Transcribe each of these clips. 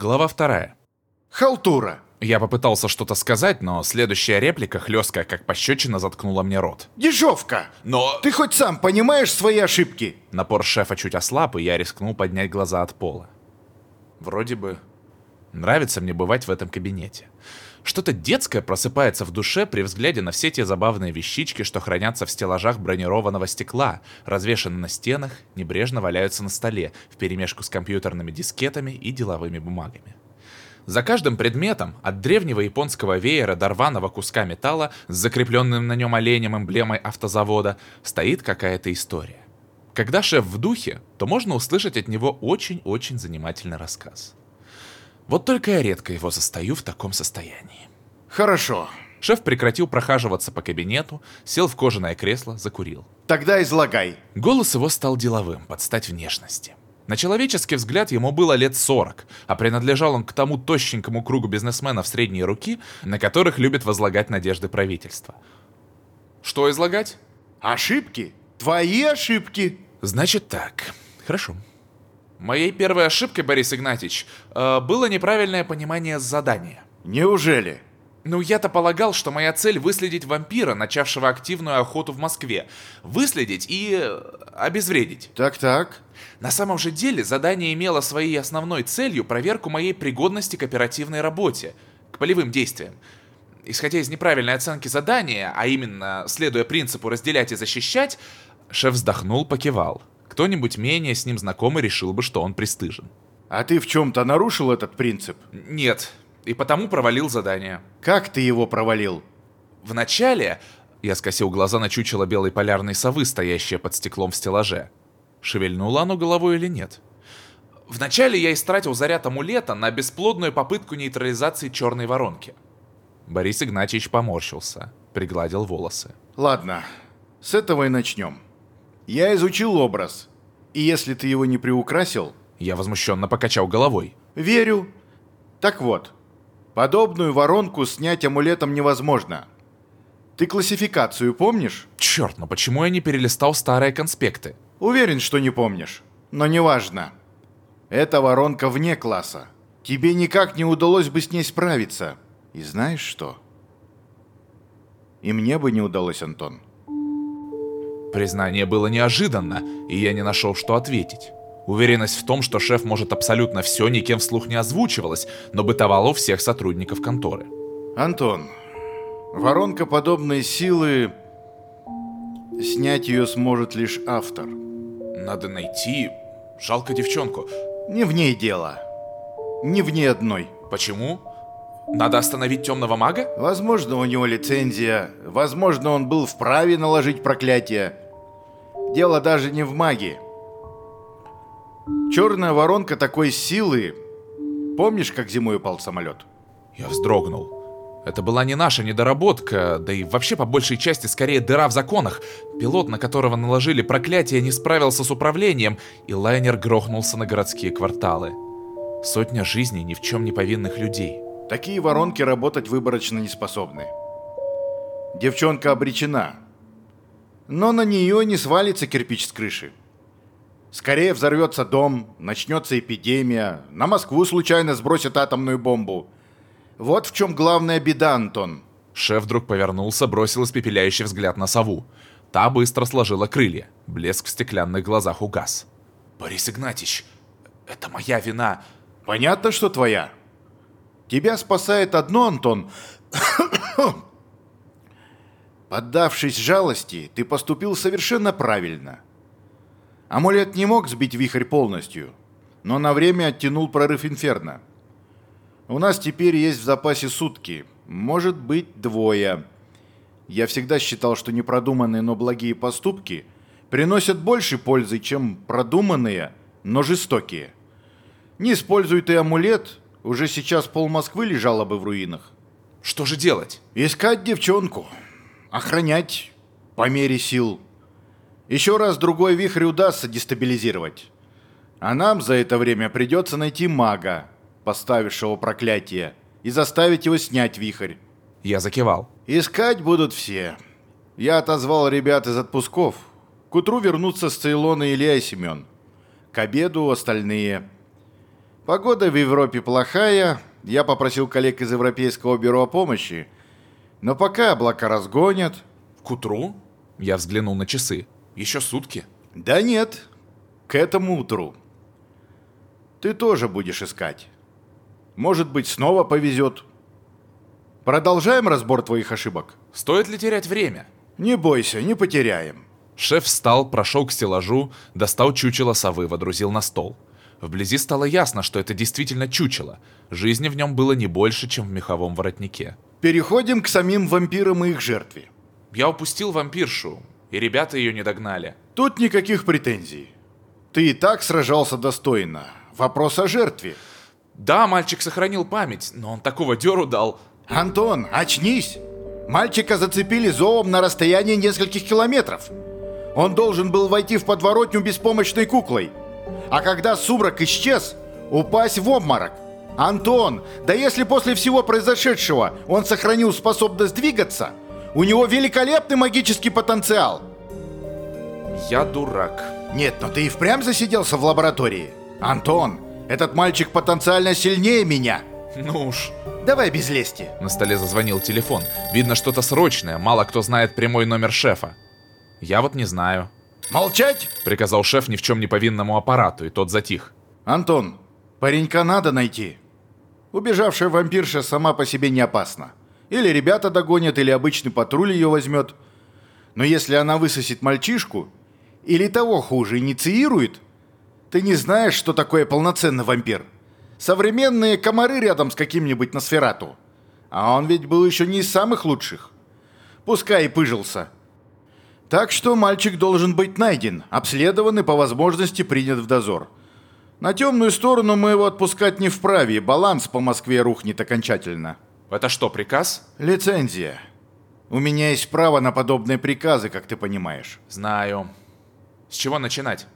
Глава вторая. Халтура. Я попытался что-то сказать, но следующая реплика, хлесткая как пощечина, заткнула мне рот. Дежовка. Но... Ты хоть сам понимаешь свои ошибки? Напор шефа чуть ослаб, и я рискнул поднять глаза от пола. Вроде бы... Нравится мне бывать в этом кабинете. Что-то детское просыпается в душе при взгляде на все те забавные вещички, что хранятся в стеллажах бронированного стекла, развешаны на стенах, небрежно валяются на столе, вперемешку с компьютерными дискетами и деловыми бумагами. За каждым предметом, от древнего японского веера до рваного куска металла с закрепленным на нем оленем эмблемой автозавода, стоит какая-то история. Когда шеф в духе, то можно услышать от него очень-очень занимательный рассказ. Вот только я редко его застаю в таком состоянии. Хорошо. Шеф прекратил прохаживаться по кабинету, сел в кожаное кресло, закурил. Тогда излагай. Голос его стал деловым, под стать внешности. На человеческий взгляд ему было лет 40, а принадлежал он к тому тощенькому кругу бизнесменов средней руки, на которых любит возлагать надежды правительства. Что излагать? Ошибки? Твои ошибки? Значит так. Хорошо. Моей первой ошибкой, Борис Игнатьевич, э, было неправильное понимание задания. Неужели? Ну, я-то полагал, что моя цель выследить вампира, начавшего активную охоту в Москве. Выследить и э, обезвредить. Так-так. На самом же деле задание имело своей основной целью проверку моей пригодности к оперативной работе, к полевым действиям. Исходя из неправильной оценки задания, а именно следуя принципу разделять и защищать, шеф вздохнул, покивал. Кто-нибудь менее с ним знакомый решил бы, что он пристыжен. А ты в чем-то нарушил этот принцип? Нет, и потому провалил задание. Как ты его провалил? Вначале я скосил глаза на чучело белой полярной совы, стоящее под стеклом в стеллаже. Шевельнуло оно головой или нет? Вначале я истратил заряд амулета на бесплодную попытку нейтрализации черной воронки. Борис Игнатьевич поморщился, пригладил волосы. Ладно, с этого и начнем. Я изучил образ, и если ты его не приукрасил... Я возмущенно покачал головой. Верю. Так вот, подобную воронку снять амулетом невозможно. Ты классификацию помнишь? Черт, но почему я не перелистал старые конспекты? Уверен, что не помнишь. Но неважно. Эта воронка вне класса. Тебе никак не удалось бы с ней справиться. И знаешь что? И мне бы не удалось, Антон. Признание было неожиданно, и я не нашел, что ответить. Уверенность в том, что шеф может абсолютно все, никем вслух не озвучивалась, но бытовала у всех сотрудников конторы. Антон, воронка подобной силы... Снять ее сможет лишь автор. Надо найти... Жалко девчонку. Не в ней дело. Не в ней одной. Почему? Надо остановить темного мага? Возможно, у него лицензия. Возможно, он был вправе наложить проклятие. Дело даже не в магии. Черная воронка такой силы. Помнишь, как зимой упал самолет? Я вздрогнул. Это была не наша недоработка, да и вообще по большей части скорее дыра в законах. Пилот, на которого наложили проклятие, не справился с управлением, и лайнер грохнулся на городские кварталы. Сотня жизней ни в чем не повинных людей. Такие воронки работать выборочно не способны. Девчонка обречена. Но на нее не свалится кирпич с крыши. Скорее взорвется дом, начнется эпидемия, на Москву случайно сбросят атомную бомбу. Вот в чем главная беда, Антон. Шеф вдруг повернулся, бросил испепеляющий взгляд на сову. Та быстро сложила крылья. Блеск в стеклянных глазах угас. «Борис Игнатьевич, это моя вина!» «Понятно, что твоя. Тебя спасает одно, Антон. Поддавшись жалости, ты поступил совершенно правильно. Амулет не мог сбить вихрь полностью, но на время оттянул прорыв инферно. У нас теперь есть в запасе сутки, может быть двое. Я всегда считал, что непродуманные, но благие поступки приносят больше пользы, чем продуманные, но жестокие. Не используй ты амулет, уже сейчас пол Москвы лежало бы в руинах. Что же делать? Искать девчонку. Охранять по мере сил. Еще раз другой вихрь удастся дестабилизировать. А нам за это время придется найти мага, поставившего проклятие, и заставить его снять вихрь. Я закивал. Искать будут все. Я отозвал ребят из отпусков. К утру вернутся с Цейлона Илья и Семен. К обеду остальные. Погода в Европе плохая. Я попросил коллег из Европейского бюро помощи. Но пока облака разгонят... К утру? Я взглянул на часы. Еще сутки. Да нет, к этому утру. Ты тоже будешь искать. Может быть, снова повезет. Продолжаем разбор твоих ошибок? Стоит ли терять время? Не бойся, не потеряем. Шеф встал, прошел к стеллажу, достал чучело совы, водрузил на стол. Вблизи стало ясно, что это действительно чучело. Жизни в нем было не больше, чем в меховом воротнике. Переходим к самим вампирам и их жертве. Я упустил вампиршу, и ребята ее не догнали. Тут никаких претензий. Ты и так сражался достойно. Вопрос о жертве. Да, мальчик сохранил память, но он такого дёру дал. Антон, очнись! Мальчика зацепили зовом на расстоянии нескольких километров. Он должен был войти в подворотню беспомощной куклой. А когда сумрак исчез, упасть в обморок. Антон, да если после всего произошедшего он сохранил способность двигаться, у него великолепный магический потенциал. Я дурак. Нет, но ты и впрямь засиделся в лаборатории. Антон, этот мальчик потенциально сильнее меня. Ну уж. Давай без лести. На столе зазвонил телефон. Видно что-то срочное, мало кто знает прямой номер шефа. Я вот не знаю. Молчать? Приказал шеф ни в чем не повинному аппарату, и тот затих. Антон, паренька надо найти. Убежавшая вампирша сама по себе не опасна. Или ребята догонят, или обычный патруль ее возьмет. Но если она высосет мальчишку, или того хуже, инициирует, ты не знаешь, что такое полноценный вампир. Современные комары рядом с каким-нибудь Носферату. А он ведь был еще не из самых лучших. Пускай и пыжился. Так что мальчик должен быть найден, обследован и по возможности принят в дозор. На темную сторону мы его отпускать не вправе, баланс по Москве рухнет окончательно. Это что, приказ? Лицензия. У меня есть право на подобные приказы, как ты понимаешь. Знаю. С чего начинать?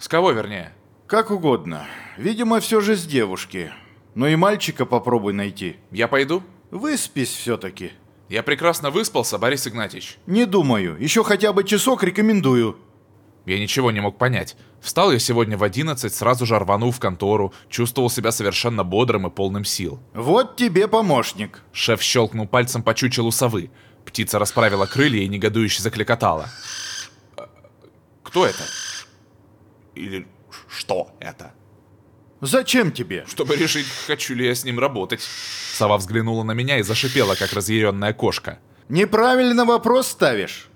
С кого, вернее? Как угодно. Видимо, все же с девушки. Но и мальчика попробуй найти. Я пойду? Выспись все-таки. Я прекрасно выспался, Борис Игнатьевич. Не думаю. Еще хотя бы часок рекомендую. Я ничего не мог понять. Встал я сегодня в 11, сразу же рванул в контору, чувствовал себя совершенно бодрым и полным сил. Вот тебе помощник. Шеф щелкнул пальцем по чучелу совы. Птица расправила крылья и негодующе закликотала. Кто это? Или что это? Зачем тебе? Чтобы решить, хочу ли я с ним работать. Сова взглянула на меня и зашипела, как разъяренная кошка. Неправильно вопрос ставишь.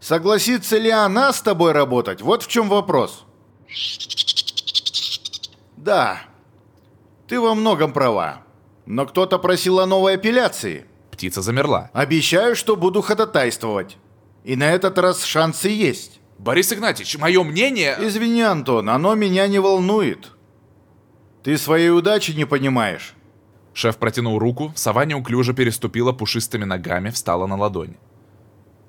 Согласится ли она с тобой работать? Вот в чем вопрос. Да, ты во многом права. Но кто-то просил о новой апелляции. Птица замерла. Обещаю, что буду ходатайствовать. И на этот раз шансы есть. Борис Игнатьевич, мое мнение... Извини, Антон, оно меня не волнует. Ты своей удачи не понимаешь. Шеф протянул руку, сова неуклюже переступила пушистыми ногами, встала на ладонь.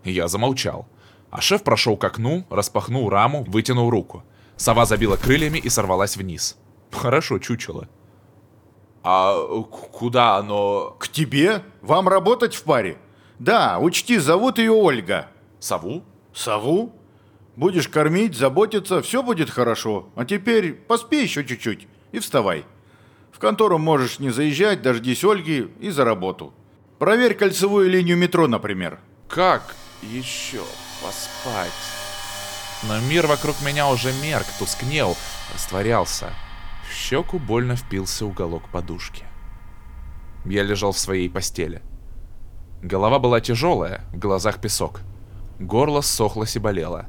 Я замолчал. А шеф прошел к окну, распахнул раму, вытянул руку. Сова забила крыльями и сорвалась вниз. Хорошо чучело. А куда оно... К тебе? Вам работать в паре? Да, учти, зовут ее Ольга. Сову? Сову? Будешь кормить, заботиться, все будет хорошо. А теперь поспи еще чуть-чуть и вставай. В контору можешь не заезжать, дождись Ольги и за работу. Проверь кольцевую линию метро, например. Как еще поспать? Но мир вокруг меня уже мерк, тускнел, растворялся. В щеку больно впился уголок подушки. Я лежал в своей постели. Голова была тяжелая, в глазах песок. Горло ссохлось и болело.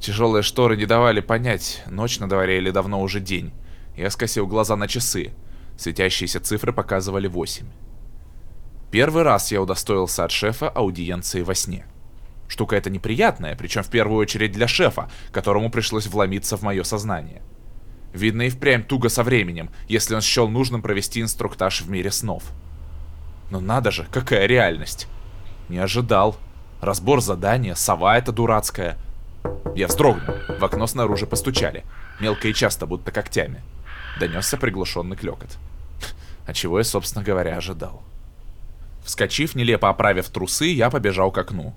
Тяжелые шторы не давали понять, ночь на дворе или давно уже день. Я скосил глаза на часы. Светящиеся цифры показывали 8. Первый раз я удостоился от шефа аудиенции во сне. Штука эта неприятная, причем в первую очередь для шефа, которому пришлось вломиться в мое сознание. Видно и впрямь туго со временем, если он счел нужным провести инструктаж в мире снов. Но надо же, какая реальность. Не ожидал. Разбор задания, сова эта дурацкая. Я вздрогнул. В окно снаружи постучали. Мелко и часто, будто когтями. Донесся приглушенный клекот. А чего я, собственно говоря, ожидал. Вскочив, нелепо оправив трусы, я побежал к окну.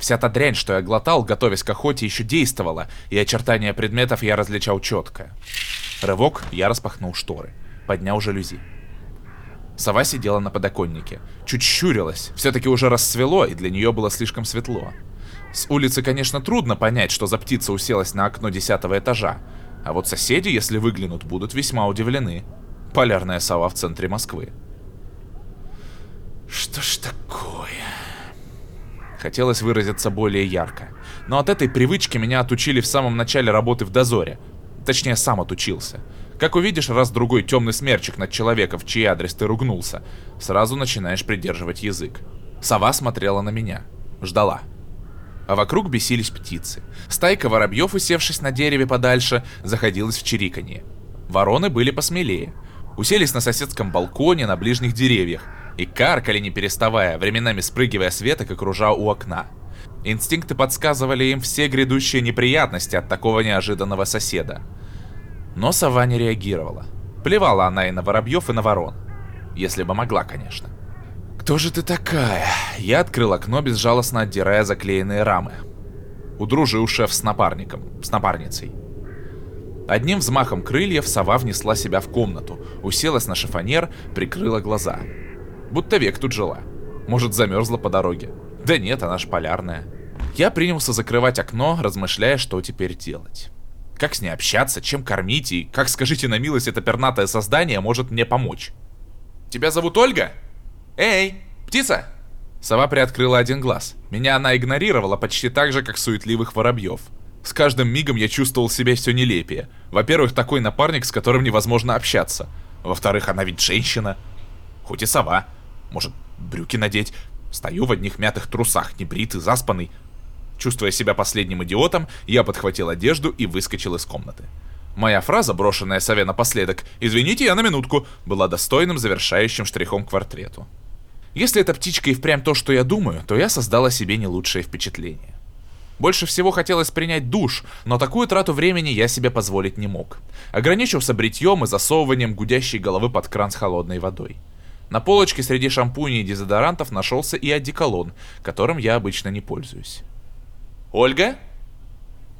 Вся та дрянь, что я глотал, готовясь к охоте, еще действовала, и очертания предметов я различал четко. Рывок, я распахнул шторы. Поднял жалюзи. Сова сидела на подоконнике. Чуть щурилась. Все-таки уже расцвело, и для нее было слишком светло. С улицы, конечно, трудно понять, что за птица уселась на окно десятого этажа. А вот соседи, если выглянут, будут весьма удивлены. Полярная сова в центре Москвы. Что ж такое? Хотелось выразиться более ярко. Но от этой привычки меня отучили в самом начале работы в дозоре. Точнее, сам отучился. Как увидишь раз-другой темный смерчик над человеком, в чей адрес ты ругнулся, сразу начинаешь придерживать язык. Сова смотрела на меня. Ждала. А вокруг бесились птицы. Стайка воробьев, усевшись на дереве подальше, заходилась в чириканье. Вороны были посмелее. Уселись на соседском балконе, на ближних деревьях, и каркали не переставая, временами спрыгивая с веток и кружа у окна. Инстинкты подсказывали им все грядущие неприятности от такого неожиданного соседа. Но сова не реагировала. Плевала она и на воробьев, и на ворон. Если бы могла, конечно. «Кто же ты такая?» Я открыл окно, безжалостно отдирая заклеенные рамы. Удружил шеф с напарником, с напарницей. Одним взмахом крыльев сова внесла себя в комнату, уселась на шифонер, прикрыла глаза. Будто век тут жила. Может, замерзла по дороге. Да нет, она ж полярная. Я принялся закрывать окно, размышляя, что теперь делать. Как с ней общаться, чем кормить и как, скажите на милость, это пернатое создание может мне помочь. «Тебя зовут Ольга? Эй, птица!» Сова приоткрыла один глаз. Меня она игнорировала почти так же, как суетливых воробьев. С каждым мигом я чувствовал себя все нелепее. Во-первых, такой напарник, с которым невозможно общаться. Во-вторых, она ведь женщина. Хоть и сова. Может, брюки надеть? Стою в одних мятых трусах, небритый, заспанный. Чувствуя себя последним идиотом, я подхватил одежду и выскочил из комнаты. Моя фраза, брошенная сове напоследок «Извините, я на минутку», была достойным завершающим штрихом к квартрету. Если эта птичка и впрямь то, что я думаю, то я создала себе не лучшее впечатление. Больше всего хотелось принять душ, но такую трату времени я себе позволить не мог. Ограничился бритьем и засовыванием гудящей головы под кран с холодной водой. На полочке среди шампуней и дезодорантов нашелся и одеколон, которым я обычно не пользуюсь. «Ольга?»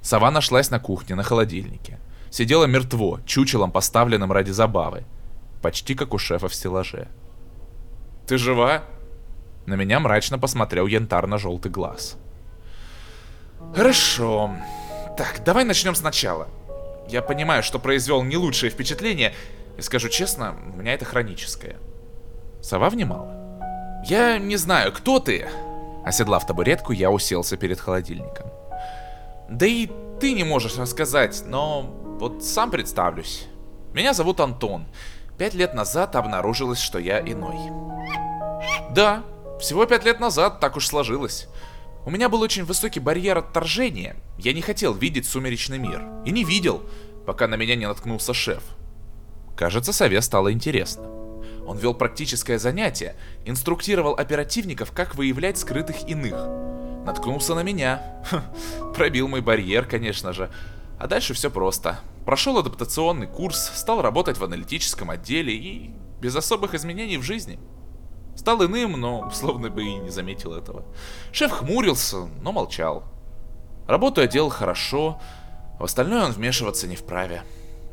Сова нашлась на кухне, на холодильнике. Сидела мертво, чучелом, поставленным ради забавы. Почти как у шефа в стеллаже. «Ты жива?» На меня мрачно посмотрел янтарно-желтый глаз. «Хорошо. Так, давай начнем сначала. Я понимаю, что произвел не лучшее впечатление, и скажу честно, у меня это хроническое. Сова внимала. «Я не знаю, кто ты?» Оседлав табуретку, я уселся перед холодильником. «Да и ты не можешь рассказать, но вот сам представлюсь. Меня зовут Антон. Пять лет назад обнаружилось, что я иной». «Да, всего пять лет назад так уж сложилось. У меня был очень высокий барьер отторжения. Я не хотел видеть сумеречный мир. И не видел, пока на меня не наткнулся шеф. Кажется, сове стало интересно. Он вел практическое занятие, инструктировал оперативников, как выявлять скрытых иных. Наткнулся на меня. Пробил мой барьер, конечно же. А дальше все просто. Прошел адаптационный курс, стал работать в аналитическом отделе и без особых изменений в жизни. Стал иным, но словно бы и не заметил этого. Шеф хмурился, но молчал. Работу я делал хорошо, в остальное он вмешиваться не вправе.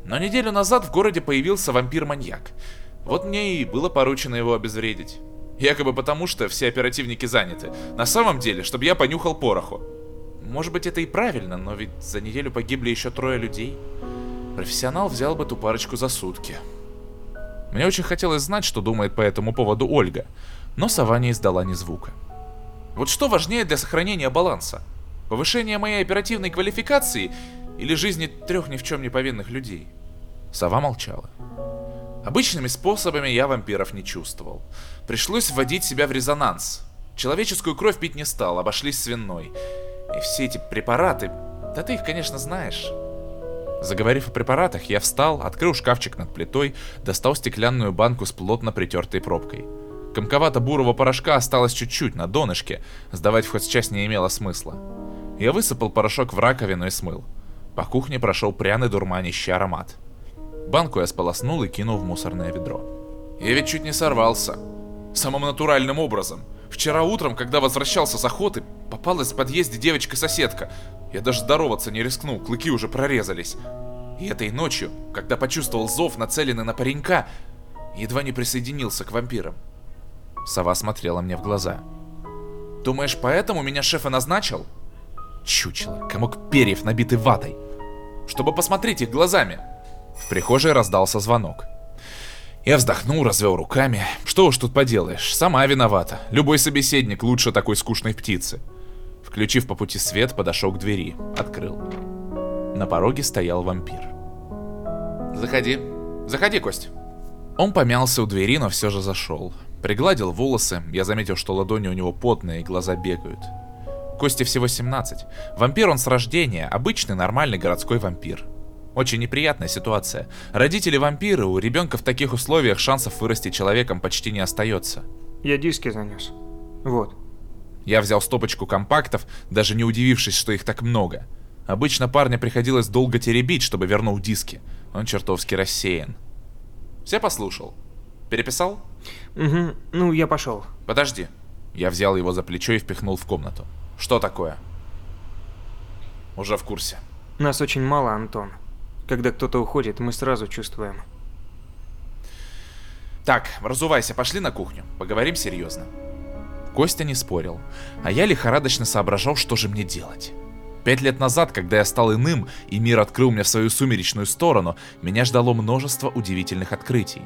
Но неделю назад в городе появился вампир-маньяк. Вот мне и было поручено его обезвредить. Якобы потому, что все оперативники заняты. На самом деле, чтобы я понюхал пороху. Может быть, это и правильно, но ведь за неделю погибли еще трое людей. Профессионал взял бы ту парочку за сутки. Мне очень хотелось знать, что думает по этому поводу Ольга, но сова не издала ни звука. Вот что важнее для сохранения баланса? Повышение моей оперативной квалификации или жизни трех ни в чем не повинных людей? Сова молчала. Обычными способами я вампиров не чувствовал. Пришлось вводить себя в резонанс. Человеческую кровь пить не стал, обошлись свиной. И все эти препараты... Да ты их, конечно, знаешь. Заговорив о препаратах, я встал, открыл шкафчик над плитой, достал стеклянную банку с плотно притертой пробкой. Комковато-бурого порошка осталось чуть-чуть на донышке, сдавать в часть не имело смысла. Я высыпал порошок в раковину и смыл. По кухне прошел пряный дурманящий аромат. Банку я сполоснул и кинул в мусорное ведро. Я ведь чуть не сорвался. Самым натуральным образом. Вчера утром, когда возвращался с охоты, попалась в подъезде девочка-соседка. Я даже здороваться не рискнул, клыки уже прорезались. И этой ночью, когда почувствовал зов, нацеленный на паренька, едва не присоединился к вампирам. Сова смотрела мне в глаза. «Думаешь, поэтому меня шеф и назначил?» Чучело, комок перьев, набитый ватой. «Чтобы посмотреть их глазами!» В прихожей раздался звонок. Я вздохнул, развел руками. Что уж тут поделаешь, сама виновата. Любой собеседник лучше такой скучной птицы. Включив по пути свет, подошел к двери, открыл. На пороге стоял вампир. «Заходи. Заходи, Кость». Он помялся у двери, но все же зашел. Пригладил волосы, я заметил, что ладони у него потные и глаза бегают. Кости всего 17. Вампир он с рождения, обычный нормальный городской вампир. Очень неприятная ситуация. Родители вампиры, у ребенка в таких условиях шансов вырасти человеком почти не остается. Я диски занес. Вот. Я взял стопочку компактов, даже не удивившись, что их так много. Обычно парня приходилось долго теребить, чтобы вернул диски. Он чертовски рассеян. Все послушал? Переписал? Угу, ну я пошел. Подожди. Я взял его за плечо и впихнул в комнату. Что такое? Уже в курсе. Нас очень мало, Антон. Когда кто-то уходит, мы сразу чувствуем. Так, разувайся, пошли на кухню. Поговорим серьезно. Костя не спорил, а я лихорадочно соображал, что же мне делать. Пять лет назад, когда я стал иным, и мир открыл мне свою сумеречную сторону, меня ждало множество удивительных открытий.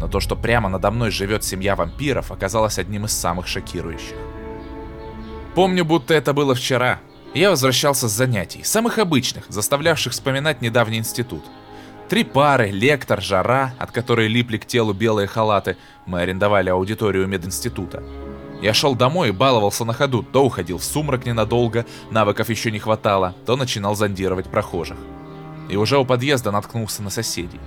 Но то, что прямо надо мной живет семья вампиров, оказалось одним из самых шокирующих. Помню, будто это было вчера, я возвращался с занятий, самых обычных, заставлявших вспоминать недавний институт. Три пары, лектор, жара, от которой липли к телу белые халаты, мы арендовали аудиторию мединститута. Я шел домой и баловался на ходу, то уходил в сумрак ненадолго, навыков еще не хватало, то начинал зондировать прохожих. И уже у подъезда наткнулся на соседей.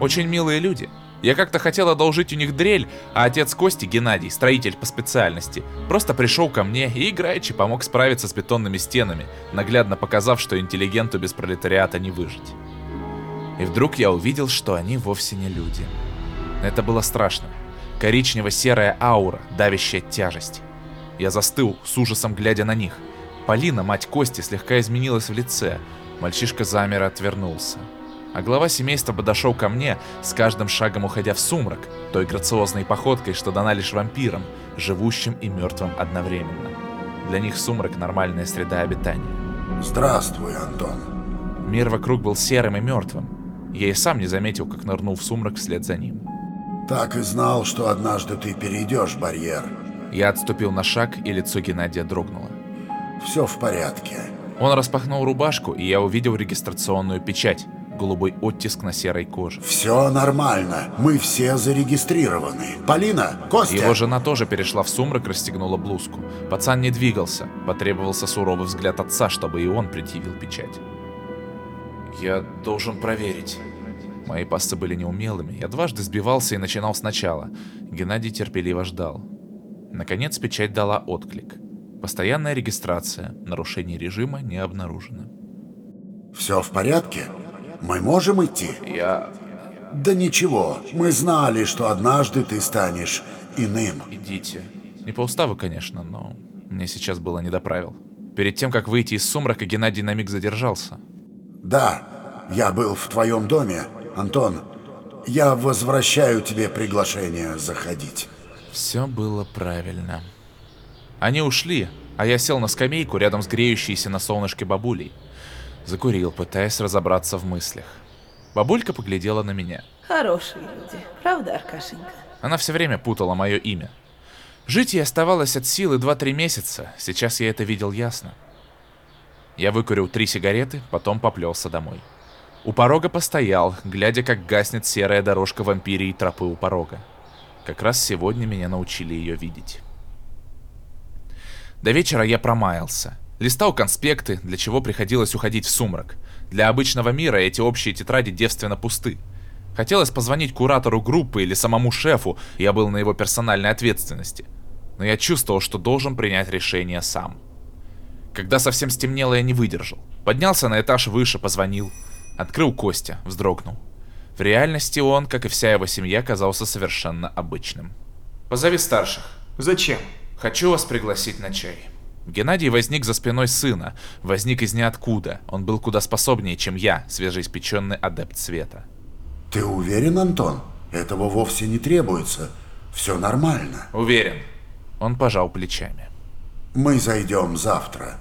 Очень милые люди, я как-то хотел одолжить у них дрель, а отец Кости, Геннадий, строитель по специальности, просто пришел ко мне и играючи помог справиться с бетонными стенами, наглядно показав, что интеллигенту без пролетариата не выжить. И вдруг я увидел, что они вовсе не люди. Это было страшно. Коричнево-серая аура, давящая тяжесть. Я застыл, с ужасом глядя на них. Полина, мать Кости, слегка изменилась в лице. Мальчишка замер и отвернулся а глава семейства подошел ко мне, с каждым шагом уходя в сумрак, той грациозной походкой, что дана лишь вампирам, живущим и мертвым одновременно. Для них сумрак — нормальная среда обитания. Здравствуй, Антон. Мир вокруг был серым и мертвым. Я и сам не заметил, как нырнул в сумрак вслед за ним. Так и знал, что однажды ты перейдешь барьер. Я отступил на шаг, и лицо Геннадия дрогнуло. Все в порядке. Он распахнул рубашку, и я увидел регистрационную печать, голубой оттиск на серой коже. Все нормально, мы все зарегистрированы. Полина, Костя! Его жена тоже перешла в сумрак, расстегнула блузку. Пацан не двигался, потребовался суровый взгляд отца, чтобы и он предъявил печать. Я должен проверить. Мои пассы были неумелыми, я дважды сбивался и начинал сначала. Геннадий терпеливо ждал. Наконец печать дала отклик. Постоянная регистрация, нарушение режима не обнаружено. Все в порядке? Мы можем идти? Я... Да ничего, мы знали, что однажды ты станешь иным. Идите. Не по уставу, конечно, но мне сейчас было не до правил. Перед тем, как выйти из сумрака, Геннадий на миг задержался. Да, я был в твоем доме, Антон. Я возвращаю тебе приглашение заходить. Все было правильно. Они ушли, а я сел на скамейку рядом с греющейся на солнышке бабулей. Закурил, пытаясь разобраться в мыслях. Бабулька поглядела на меня. Хорошие люди, правда, Аркашенька? Она все время путала мое имя. Жить ей оставалось от силы 2-3 месяца, сейчас я это видел ясно. Я выкурил три сигареты, потом поплелся домой. У порога постоял, глядя, как гаснет серая дорожка вампирии тропы у порога. Как раз сегодня меня научили ее видеть. До вечера я промаялся. Листал конспекты, для чего приходилось уходить в сумрак. Для обычного мира эти общие тетради девственно пусты. Хотелось позвонить куратору группы или самому шефу, я был на его персональной ответственности. Но я чувствовал, что должен принять решение сам. Когда совсем стемнело, я не выдержал. Поднялся на этаж выше, позвонил. Открыл Костя, вздрогнул. В реальности он, как и вся его семья, казался совершенно обычным. «Позови старших», Зачем? Хочу вас пригласить на чай. Геннадий возник за спиной сына, возник из ниоткуда. Он был куда способнее, чем я, свежеиспеченный адепт света. Ты уверен, Антон? Этого вовсе не требуется. Все нормально. Уверен. Он пожал плечами. Мы зайдем завтра,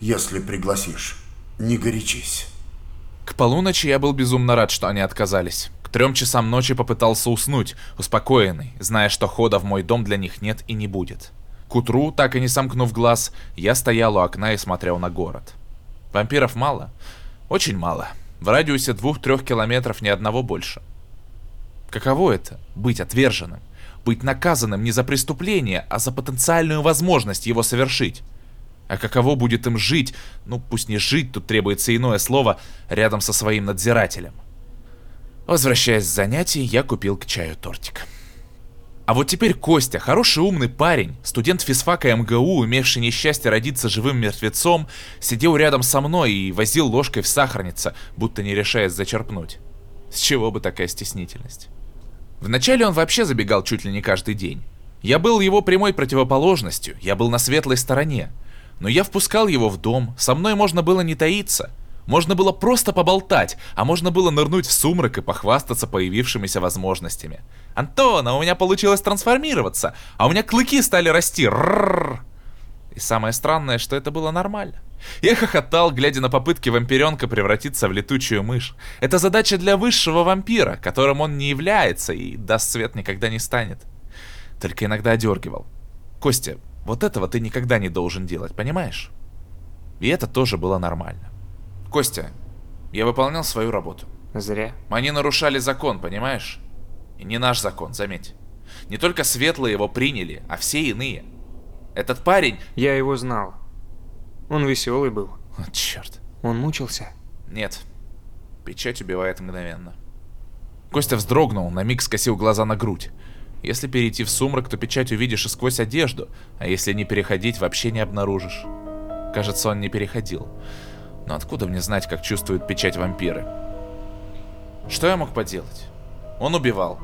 если пригласишь. Не горячись. К полуночи я был безумно рад, что они отказались. К трем часам ночи попытался уснуть, успокоенный, зная, что хода в мой дом для них нет и не будет. К утру, так и не сомкнув глаз, я стоял у окна и смотрел на город. Вампиров мало? Очень мало. В радиусе двух-трех километров ни одного больше. Каково это — быть отверженным? Быть наказанным не за преступление, а за потенциальную возможность его совершить? А каково будет им жить, ну пусть не жить, тут требуется иное слово, рядом со своим надзирателем? Возвращаясь с занятий, я купил к чаю тортик. А вот теперь Костя, хороший умный парень, студент физфака МГУ, имевший несчастье родиться живым мертвецом, сидел рядом со мной и возил ложкой в сахарнице, будто не решаясь зачерпнуть. С чего бы такая стеснительность? Вначале он вообще забегал чуть ли не каждый день. Я был его прямой противоположностью, я был на светлой стороне. Но я впускал его в дом, со мной можно было не таиться. Можно было просто поболтать, а можно было нырнуть в сумрак и похвастаться появившимися возможностями. «Антон, а у меня получилось трансформироваться, а у меня клыки стали расти!» Рррр. И самое странное, что это было нормально. Я хохотал, глядя на попытки вампиренка превратиться в летучую мышь. Это задача для высшего вампира, которым он не является и даст свет никогда не станет. Только иногда одергивал. Костя, вот этого ты никогда не должен делать, понимаешь? И это тоже было нормально. Костя, я выполнял свою работу. Зря. Они нарушали закон, понимаешь? И не наш закон, заметь. Не только светлые его приняли, а все иные. Этот парень... Я его знал. Он веселый был. О, черт. Он мучился. Нет. Печать убивает мгновенно. Костя вздрогнул, на миг скосил глаза на грудь. Если перейти в сумрак, то печать увидишь и сквозь одежду, а если не переходить, вообще не обнаружишь. Кажется, он не переходил. Но откуда мне знать, как чувствуют печать вампиры? Что я мог поделать? Он убивал.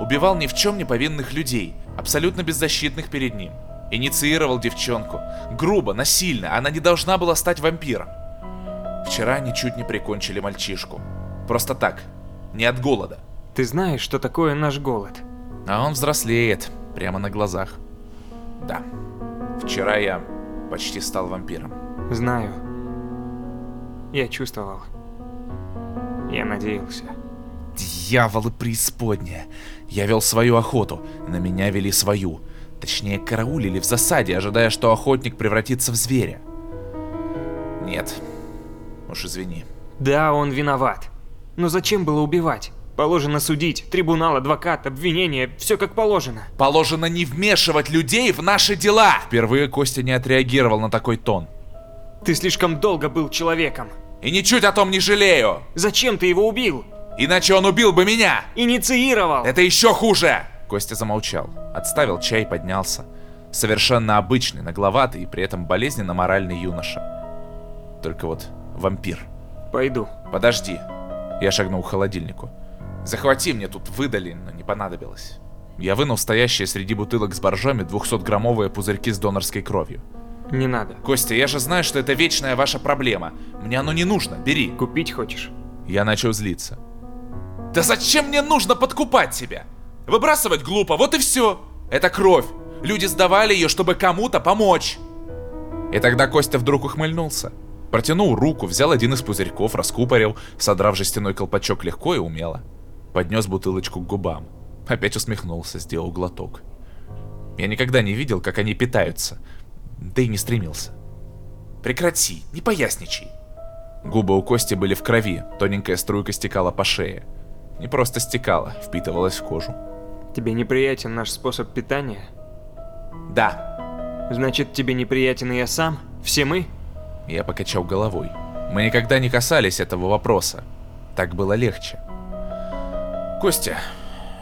Убивал ни в чем не повинных людей, абсолютно беззащитных перед ним. Инициировал девчонку. Грубо, насильно, она не должна была стать вампиром. Вчера они чуть не прикончили мальчишку. Просто так, не от голода. Ты знаешь, что такое наш голод? А он взрослеет, прямо на глазах. Да, вчера я почти стал вампиром. Знаю. Я чувствовал. Я надеялся. Дьяволы преисподняя. Я вел свою охоту, на меня вели свою. Точнее, караулили в засаде, ожидая, что охотник превратится в зверя. Нет. Уж извини. Да, он виноват. Но зачем было убивать? Положено судить, трибунал, адвокат, обвинение, все как положено. Положено не вмешивать людей в наши дела! Впервые Костя не отреагировал на такой тон. Ты слишком долго был человеком. И ничуть о том не жалею! Зачем ты его убил? Иначе он убил бы меня! Инициировал! Это еще хуже! Костя замолчал, отставил чай и поднялся. Совершенно обычный, нагловатый и при этом болезненно моральный юноша. Только вот вампир. Пойду. Подожди. Я шагнул к холодильнику. Захвати мне тут выдали, но не понадобилось. Я вынул стоящие среди бутылок с боржоми 200-граммовые пузырьки с донорской кровью. Не надо. Костя, я же знаю, что это вечная ваша проблема. Мне оно не нужно, бери. Купить хочешь? Я начал злиться. Да зачем мне нужно подкупать тебя? Выбрасывать глупо, вот и все. Это кровь. Люди сдавали ее, чтобы кому-то помочь. И тогда Костя вдруг ухмыльнулся. Протянул руку, взял один из пузырьков, раскупорил, содрав жестяной колпачок легко и умело. Поднес бутылочку к губам. Опять усмехнулся, сделал глоток. Я никогда не видел, как они питаются. Да и не стремился. Прекрати, не поясничай. Губы у Кости были в крови, тоненькая струйка стекала по шее. Не просто стекала, впитывалась в кожу. Тебе неприятен наш способ питания? Да. Значит, тебе неприятен и я сам? Все мы? Я покачал головой. Мы никогда не касались этого вопроса. Так было легче. Костя,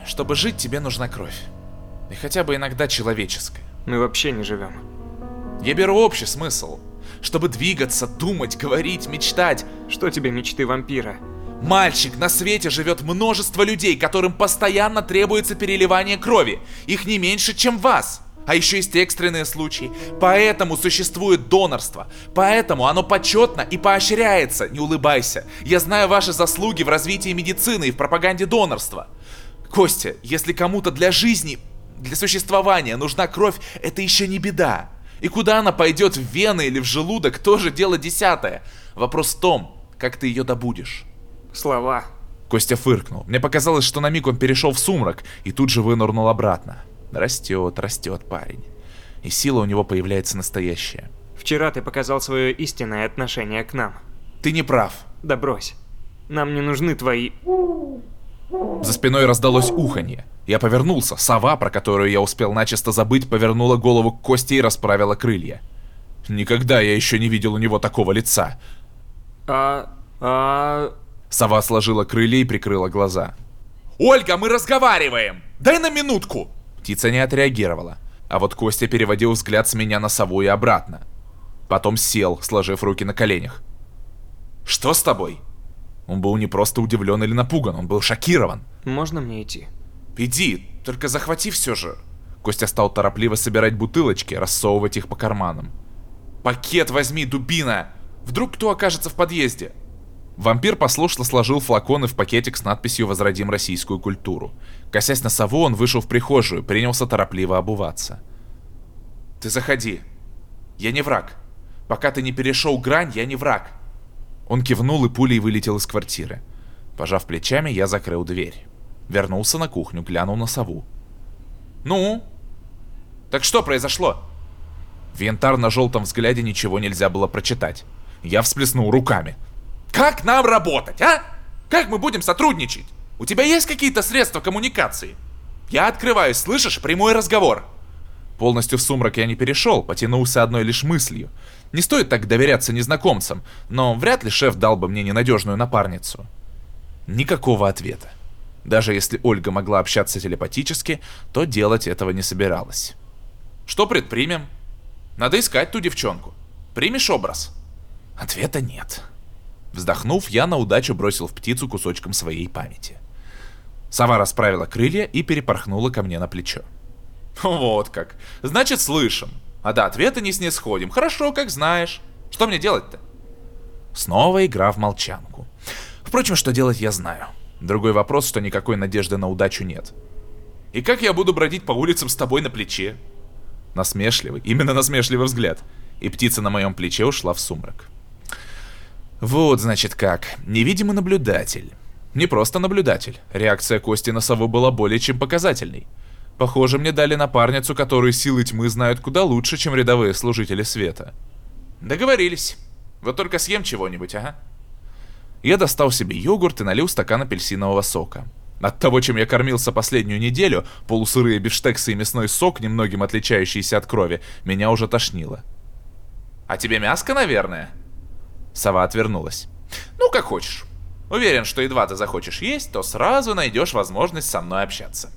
чтобы жить, тебе нужна кровь. И хотя бы иногда человеческая. Мы вообще не живем. Я беру общий смысл. Чтобы двигаться, думать, говорить, мечтать. Что тебе мечты вампира? Мальчик, на свете живет множество людей, которым постоянно требуется переливание крови. Их не меньше, чем вас. А еще есть экстренные случаи. Поэтому существует донорство. Поэтому оно почетно и поощряется. Не улыбайся. Я знаю ваши заслуги в развитии медицины и в пропаганде донорства. Костя, если кому-то для жизни, для существования нужна кровь, это еще не беда. И куда она пойдет, в вены или в желудок, тоже дело десятое. Вопрос в том, как ты ее добудешь. Слова. Костя фыркнул. Мне показалось, что на миг он перешел в сумрак и тут же вынырнул обратно. Растет, растет парень. И сила у него появляется настоящая. Вчера ты показал свое истинное отношение к нам. Ты не прав. Да брось. Нам не нужны твои... За спиной раздалось уханье. Я повернулся. Сова, про которую я успел начисто забыть, повернула голову к Косте и расправила крылья. Никогда я еще не видел у него такого лица. А... а... Сова сложила крылья и прикрыла глаза. «Ольга, мы разговариваем! Дай на минутку!» Птица не отреагировала, а вот Костя переводил взгляд с меня на сову и обратно. Потом сел, сложив руки на коленях. «Что с тобой?» Он был не просто удивлен или напуган, он был шокирован. Можно мне идти? «Иди, только захвати все же». Костя стал торопливо собирать бутылочки, рассовывать их по карманам. «Пакет возьми, дубина! Вдруг кто окажется в подъезде?» Вампир послушно сложил флаконы в пакетик с надписью «Возродим российскую культуру». Косясь на сову, он вышел в прихожую, принялся торопливо обуваться. «Ты заходи. Я не враг. Пока ты не перешел грань, я не враг». Он кивнул и пулей вылетел из квартиры. Пожав плечами, я закрыл дверь. Вернулся на кухню, глянул на сову. «Ну? Так что произошло?» В янтарно-желтом взгляде ничего нельзя было прочитать. Я всплеснул руками. Как нам работать, а? Как мы будем сотрудничать? У тебя есть какие-то средства коммуникации? Я открываюсь, слышишь, прямой разговор. Полностью в сумрак я не перешел, потянулся одной лишь мыслью. Не стоит так доверяться незнакомцам, но вряд ли шеф дал бы мне ненадежную напарницу. Никакого ответа. Даже если Ольга могла общаться телепатически, то делать этого не собиралась. Что предпримем? Надо искать ту девчонку. Примешь образ? Ответа нет. Вздохнув, я на удачу бросил в птицу кусочком своей памяти. Сова расправила крылья и перепорхнула ко мне на плечо. Вот как. Значит, слышим. А до ответа не снисходим. Хорошо, как знаешь. Что мне делать-то? Снова игра в молчанку. Впрочем, что делать я знаю. Другой вопрос, что никакой надежды на удачу нет. И как я буду бродить по улицам с тобой на плече? Насмешливый, именно насмешливый взгляд. И птица на моем плече ушла в сумрак. Вот, значит, как. Невидимый наблюдатель. Не просто наблюдатель. Реакция Кости на сову была более чем показательной. Похоже, мне дали напарницу, которую силы тьмы знают куда лучше, чем рядовые служители света. Договорились. Вот только съем чего-нибудь, ага. Я достал себе йогурт и налил стакан апельсинового сока. От того, чем я кормился последнюю неделю, полусырые бифштексы и мясной сок, немногим отличающийся от крови, меня уже тошнило. «А тебе мяско, наверное?» Сова отвернулась. «Ну, как хочешь. Уверен, что едва ты захочешь есть, то сразу найдешь возможность со мной общаться».